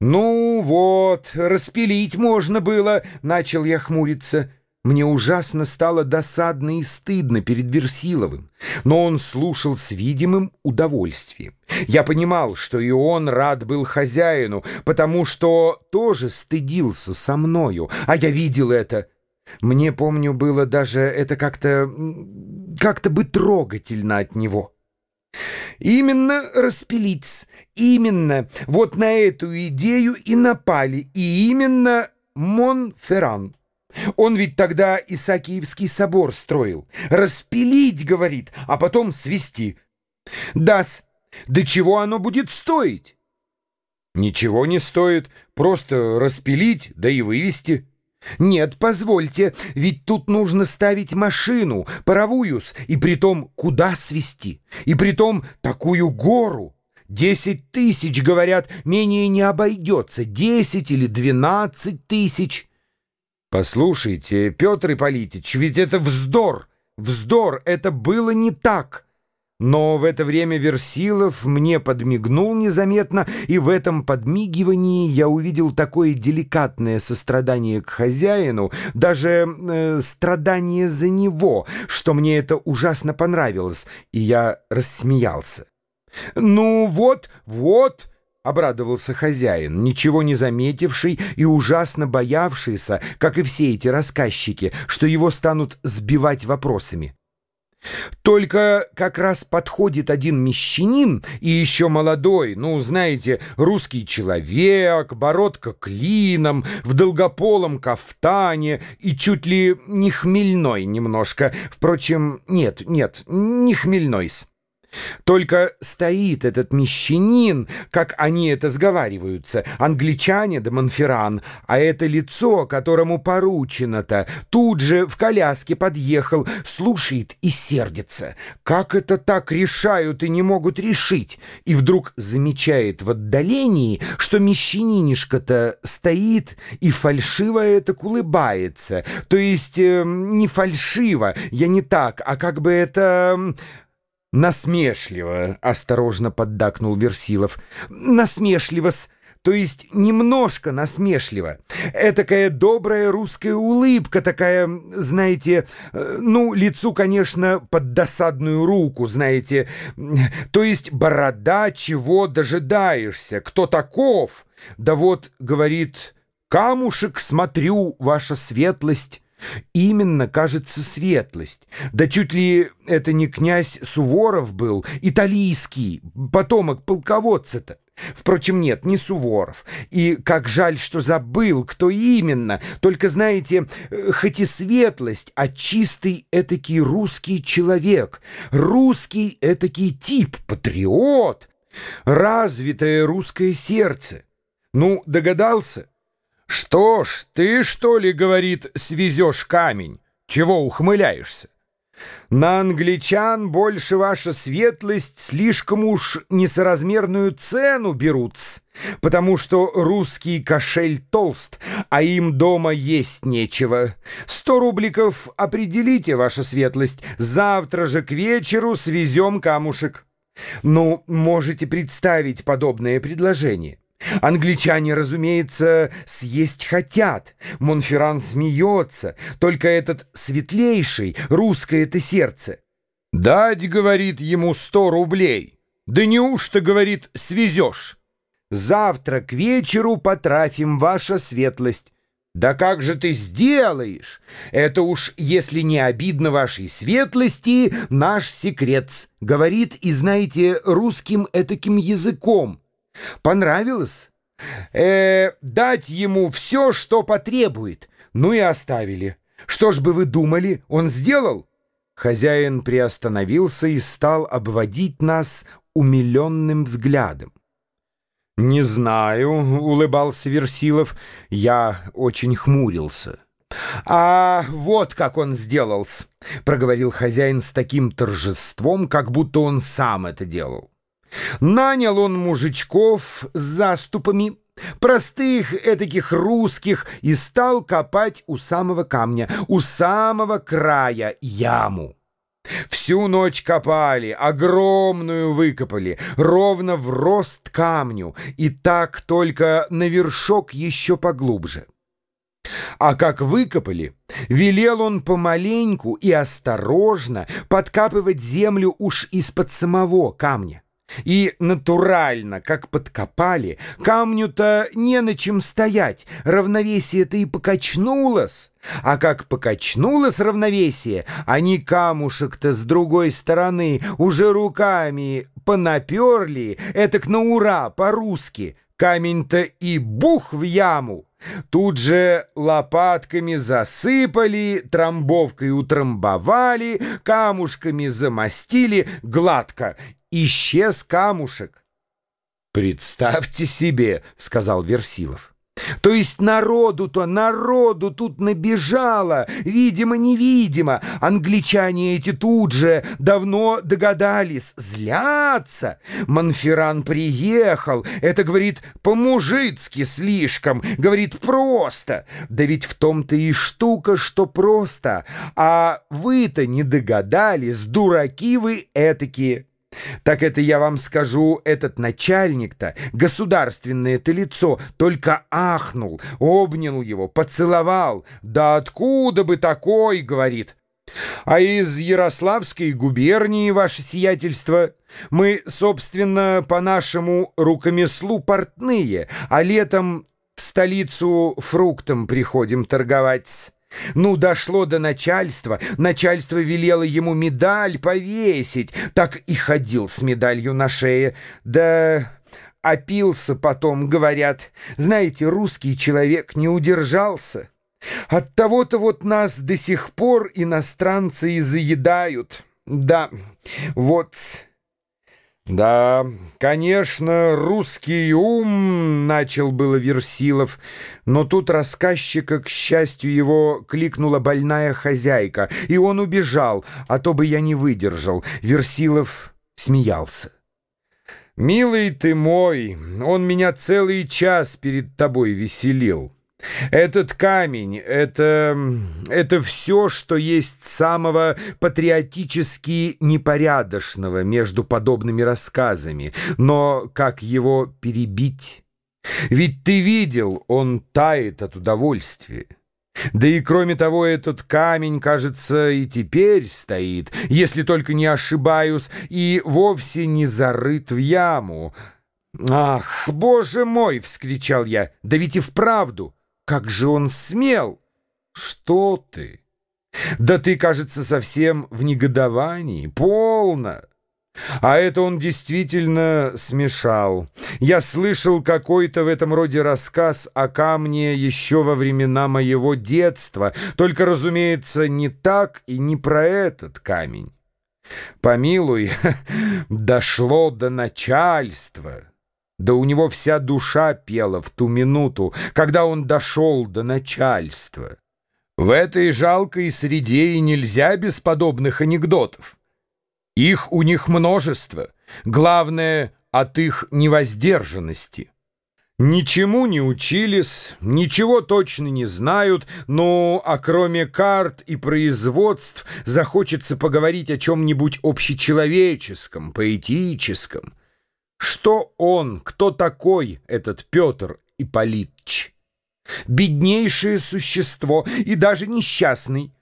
«Ну вот, распилить можно было», — начал я хмуриться. Мне ужасно стало досадно и стыдно перед Версиловым, но он слушал с видимым удовольствием. Я понимал, что и он рад был хозяину, потому что тоже стыдился со мною, а я видел это. Мне, помню, было даже это как-то... как-то бы трогательно от него. Именно распилить, именно вот на эту идею и напали, и именно Монферран. Он ведь тогда Исаакиевский собор строил. Распилить, говорит, а потом свести. Дас, до чего оно будет стоить? Ничего не стоит, просто распилить, да и вывести. «Нет, позвольте, ведь тут нужно ставить машину, паровую-с, и притом куда свести? И притом такую гору? Десять тысяч, говорят, менее не обойдется, десять или двенадцать тысяч». «Послушайте, Петр Ипполитич, ведь это вздор, вздор, это было не так». Но в это время Версилов мне подмигнул незаметно, и в этом подмигивании я увидел такое деликатное сострадание к хозяину, даже э, страдание за него, что мне это ужасно понравилось, и я рассмеялся. «Ну вот, вот!» — обрадовался хозяин, ничего не заметивший и ужасно боявшийся, как и все эти рассказчики, что его станут сбивать вопросами. Только как раз подходит один мещанин и еще молодой, ну, знаете, русский человек, бородка клином, в долгополом кафтане и чуть ли не хмельной немножко. Впрочем, нет, нет, не хмельной-с. Только стоит этот мещанин, как они это сговариваются, англичане да Монферран, а это лицо, которому поручено-то, тут же в коляске подъехал, слушает и сердится. Как это так решают и не могут решить? И вдруг замечает в отдалении, что мещанинишка-то стоит и фальшиво это улыбается. То есть э, не фальшиво, я не так, а как бы это... «Насмешливо», — осторожно поддакнул Версилов. «Насмешливо-с, то есть немножко насмешливо. Этакая добрая русская улыбка, такая, знаете, э, ну, лицу, конечно, под досадную руку, знаете. То есть борода, чего дожидаешься, кто таков? Да вот, говорит, камушек смотрю, ваша светлость». Именно, кажется, светлость. Да чуть ли это не князь Суворов был, италийский, потомок полководца-то. Впрочем, нет, не Суворов. И как жаль, что забыл, кто именно. Только, знаете, э, хоть и светлость, а чистый этакий русский человек. Русский этакий тип, патриот. Развитое русское сердце. Ну, догадался? «Что ж, ты, что ли, — говорит, — свезешь камень? Чего ухмыляешься? На англичан больше ваша светлость слишком уж несоразмерную цену берутся, потому что русский кошель толст, а им дома есть нечего. Сто рубликов определите, ваша светлость, завтра же к вечеру свезем камушек». Ну, можете представить подобное предложение. Англичане, разумеется, съесть хотят. Монферран смеется. Только этот светлейший, русское это сердце. «Дать, — говорит ему, — сто рублей. Да неужто, — говорит, — свезешь? Завтра к вечеру потрафим ваша светлость. Да как же ты сделаешь? Это уж, если не обидно вашей светлости, наш секрет, — говорит, и знаете, русским этаким языком. Понравилось? Э, дать ему все, что потребует. Ну и оставили. Что ж бы вы думали, он сделал? Хозяин приостановился и стал обводить нас умиленным взглядом. «Не знаю», — улыбался Версилов, — «я очень хмурился». «А вот как он сделался», — проговорил хозяин с таким торжеством, как будто он сам это делал. Нанял он мужичков с заступами, простых этаких русских, и стал копать у самого камня, у самого края яму. Всю ночь копали, огромную выкопали, ровно в рост камню, и так только на вершок еще поглубже. А как выкопали, велел он помаленьку и осторожно подкапывать землю уж из-под самого камня. И натурально, как подкопали, камню-то не на чем стоять, равновесие-то и покачнулось. А как покачнулось равновесие, они камушек-то с другой стороны уже руками понаперли, этак на ура, по-русски. Камень-то и бух в яму. Тут же лопатками засыпали, трамбовкой утрамбовали, камушками замостили гладко — исчез камушек. «Представьте себе», — сказал Версилов. То есть народу-то, народу тут набежало, видимо-невидимо. Англичане эти тут же давно догадались, злятся. Монферран приехал, это, говорит, по-мужицки слишком, говорит, просто. Да ведь в том-то и штука, что просто. А вы-то не догадались, дураки вы этакие. Так это я вам скажу, этот начальник-то, государственное-то лицо, только ахнул, обнял его, поцеловал. «Да откуда бы такой?» — говорит. «А из Ярославской губернии, ваше сиятельство, мы, собственно, по нашему рукомеслу портные, а летом в столицу фруктом приходим торговать». Ну, дошло до начальства. Начальство велело ему медаль повесить. Так и ходил с медалью на шее. Да опился потом, говорят. Знаете, русский человек не удержался. От того-то вот нас до сих пор иностранцы и заедают. Да, вот... «Да, конечно, русский ум», — начал было Версилов, но тут рассказчика, к счастью его, кликнула больная хозяйка, и он убежал, а то бы я не выдержал. Версилов смеялся. «Милый ты мой, он меня целый час перед тобой веселил». Этот камень — это... это все, что есть самого патриотически непорядочного между подобными рассказами. Но как его перебить? Ведь ты видел, он тает от удовольствия. Да и кроме того, этот камень, кажется, и теперь стоит, если только не ошибаюсь, и вовсе не зарыт в яму. «Ах, боже мой!» — вскричал я. «Да ведь и вправду!» Как же он смел? Что ты? Да ты, кажется, совсем в негодовании. Полно. А это он действительно смешал. Я слышал какой-то в этом роде рассказ о камне еще во времена моего детства, только, разумеется, не так и не про этот камень. Помилуй, дошло до начальства. Да у него вся душа пела в ту минуту, когда он дошел до начальства. В этой жалкой среде и нельзя без подобных анекдотов. Их у них множество, главное — от их невоздержанности. Ничему не учились, ничего точно не знают, но, а кроме карт и производств, захочется поговорить о чем-нибудь общечеловеческом, поэтическом — что он, кто такой этот Петр Ипполитч? Беднейшее существо и даже несчастный.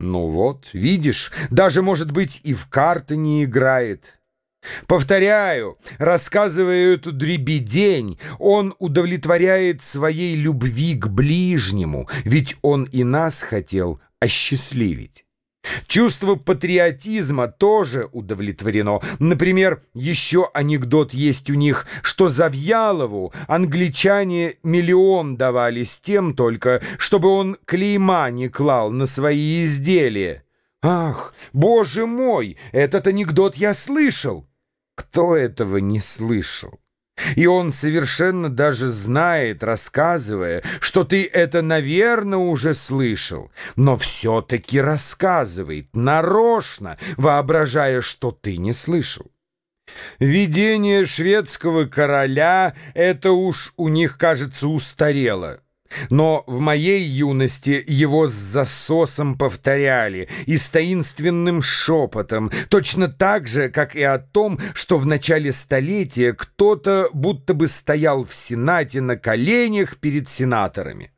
Ну вот, видишь, даже, может быть, и в карты не играет. Повторяю, рассказывая эту дребедень, он удовлетворяет своей любви к ближнему, ведь он и нас хотел осчастливить. Чувство патриотизма тоже удовлетворено. Например, еще анекдот есть у них, что Завьялову англичане миллион давали с тем только, чтобы он клейма не клал на свои изделия. Ах, боже мой, этот анекдот я слышал. Кто этого не слышал? И он совершенно даже знает, рассказывая, что ты это, наверное, уже слышал, но все-таки рассказывает, нарочно, воображая, что ты не слышал. Видение шведского короля — это уж у них, кажется, устарело. Но в моей юности его с засосом повторяли и с таинственным шепотом, точно так же, как и о том, что в начале столетия кто-то будто бы стоял в Сенате на коленях перед сенаторами.